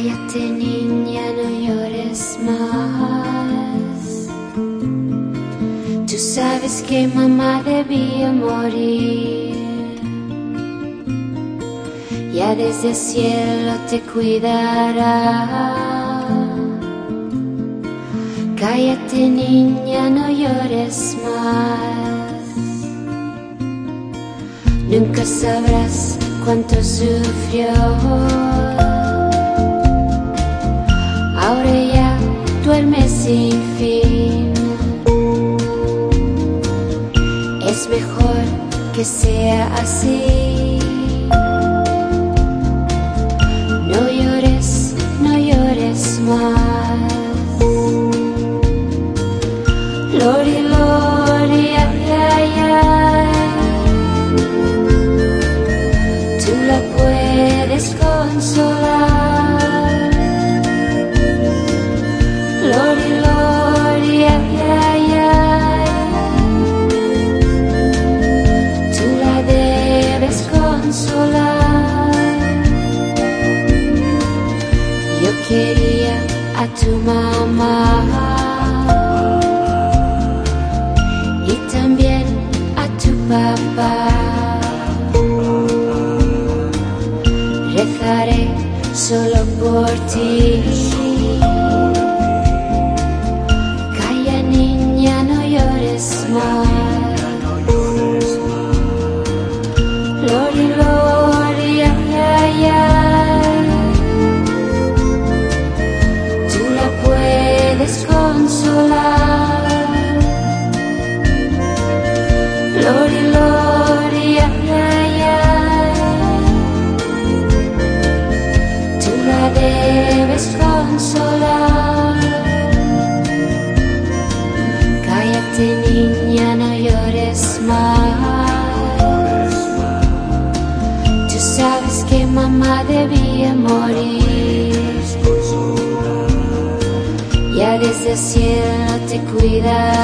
Cállate este niña, no llores más. Tú sabes que mamá debía morir. Ya desde el cielo te cuidará. Cállate niña, no llores más. Nunca sabrás cuánto sufrió Es mejor que sea así. To my mind. Consolar. Cállate niña, no llores más. Tú sabes que mamá debía morir. Ya desde el cielo te cuidará.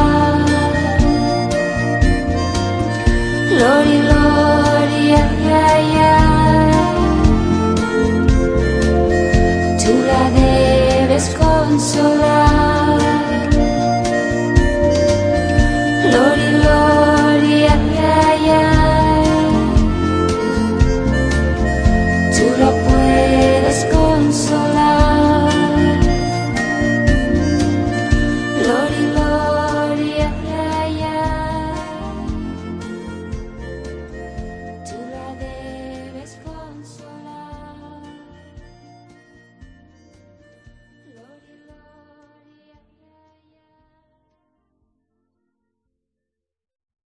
Consolar. Lori,